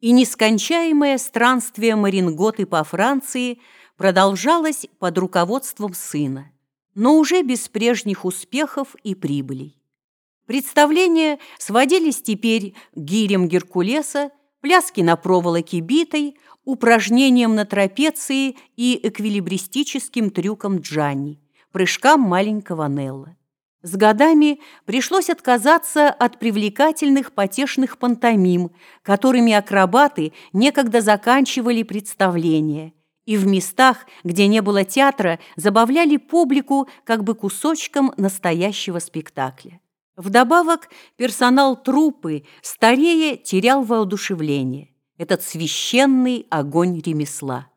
И нескончаемое странствие Маринготы по Франции продолжалось под руководством сына, но уже без прежних успехов и прибылей. Представления сводились теперь к гирям Геркулеса, пляски на проволоке битой, упражнениям на трапеции и эквилибристическим трюкам Джанни, прыжкам маленького Нелла. С годами пришлось отказаться от привлекательных потешных пантомим, которыми акробаты некогда заканчивали представления, и в местах, где не было театра, забавляли публику как бы кусочком настоящего спектакля. Вдобавок, персонал труппы старее терял воодушевление, этот священный огонь ремесла.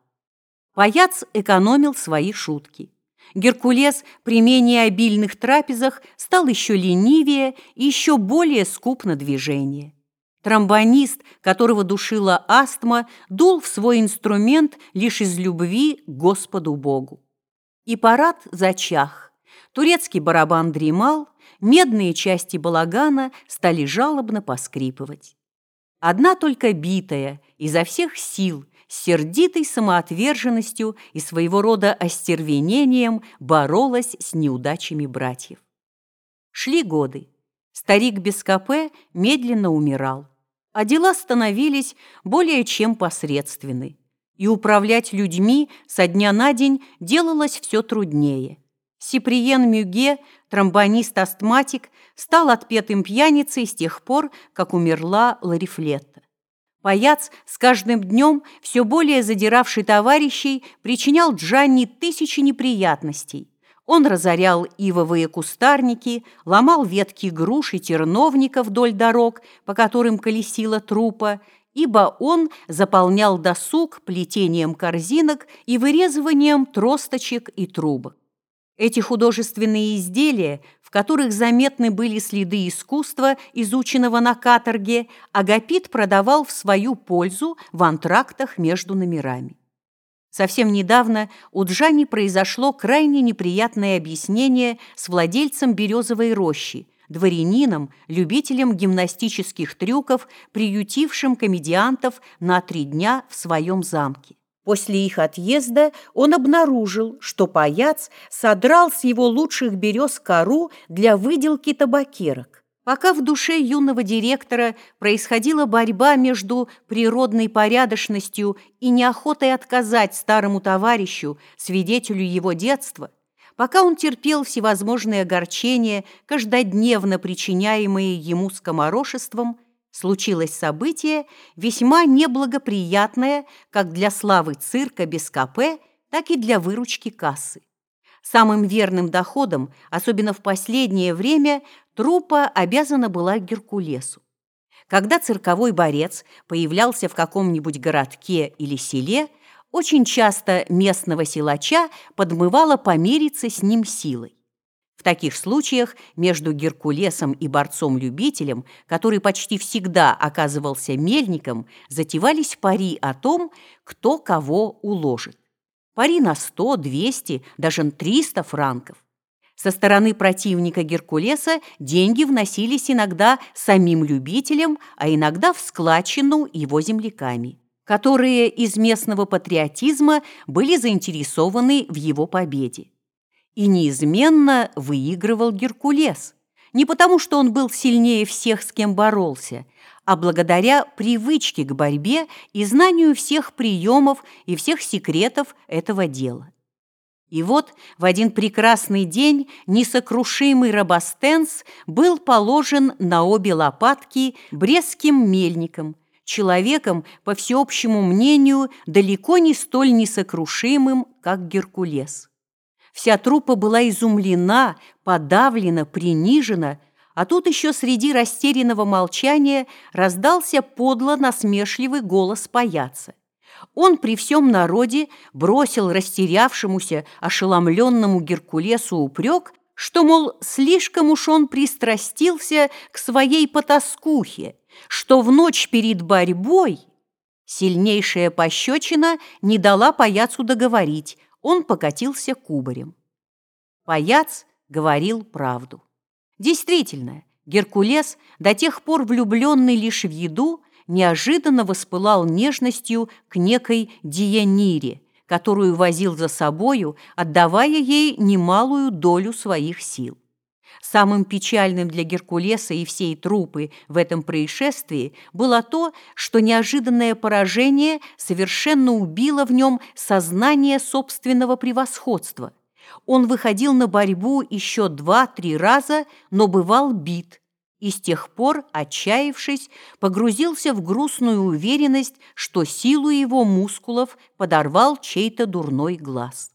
Паяц экономил свои шутки. Геркулес при менее обильных трапезах стал еще ленивее и еще более скуп на движение. Тромбонист, которого душила астма, дул в свой инструмент лишь из любви к Господу Богу. И парад зачах. Турецкий барабан дремал, медные части балагана стали жалобно поскрипывать. Одна только битая, изо всех сил, сердитой самоотверженностью и своего рода остервенением боролась с неудачами братьев. Шли годы. Старик без КП медленно умирал, а дела становились более чем посредственны, и управлять людьми со дня на день делалось все труднее. Сиприен Мюге, тромбонист-астматик, стал отпетым пьяницей с тех пор, как умерла Ларифлетта. Паяц, с каждым днем все более задиравший товарищей, причинял Джанни тысячи неприятностей. Он разорял ивовые кустарники, ломал ветки груш и терновника вдоль дорог, по которым колесила трупа, ибо он заполнял досуг плетением корзинок и вырезыванием тросточек и трубок. Эти художественные изделия, в которых заметны были следы искусства, изученного на каторге, Агапит продавал в свою пользу в антрактах между номерами. Совсем недавно у Джани произошло крайне неприятное объяснение с владельцем березовой рощи, дворянином, любителем гимнастических трюков, приютившим комедиантов на три дня в своем замке. После их отъезда он обнаружил, что паяц содрал с его лучших берез кору для выделки табакерок. Пока в душе юного директора происходила борьба между природной порядочностью и неохотой отказать старому товарищу, свидетелю его детства, пока он терпел всевозможные огорчения, каждодневно причиняемые ему скоморошеством, случилось событие, весьма неблагоприятное как для славы цирка без КП, так и для выручки кассы. Самым верным доходом, особенно в последнее время, трупа обязана была Геркулесу. Когда цирковой борец появлялся в каком-нибудь городке или селе, очень часто местного силача подмывало помериться с ним силой. В таких случаях между Геркулесом и борцом-любителем, который почти всегда оказывался мельником, затевались пари о том, кто кого уложит. Пари на 100, 200, даже 300 франков. Со стороны противника Геркулеса деньги вносились иногда самим любителем, а иногда в складчину его земляками, которые из местного патриотизма были заинтересованы в его победе. И неизменно выигрывал Геркулес. Не потому, что он был сильнее всех, с кем боролся, а благодаря привычке к борьбе и знанию всех приемов и всех секретов этого дела. И вот в один прекрасный день несокрушимый Робостенс был положен на обе лопатки брестским мельником, человеком, по всеобщему мнению, далеко не столь несокрушимым, как Геркулес. Вся труппа была изумлена, подавлена, принижена, а тут еще среди растерянного молчания раздался подло насмешливый голос паяца. Он при всем народе бросил растерявшемуся, ошеломленному Геркулесу упрек, что, мол, слишком уж он пристрастился к своей потаскухе, что в ночь перед борьбой сильнейшая пощечина не дала паяцу договорить, он покатился кубарем. Паяц говорил правду. Действительно, Геркулес, до тех пор влюбленный лишь в еду, неожиданно воспылал нежностью к некой Дианире, которую возил за собою, отдавая ей немалую долю своих сил. Самым печальным для Геркулеса и всей трупы в этом происшествии было то, что неожиданное поражение совершенно убило в нем сознание собственного превосходства. Он выходил на борьбу еще два-три раза, но бывал бит, и с тех пор, отчаявшись, погрузился в грустную уверенность, что силу его мускулов подорвал чей-то дурной глаз.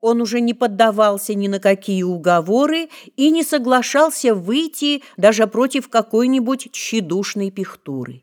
Он уже не поддавался ни на какие уговоры и не соглашался выйти даже против какой-нибудь тщедушной пихтуры.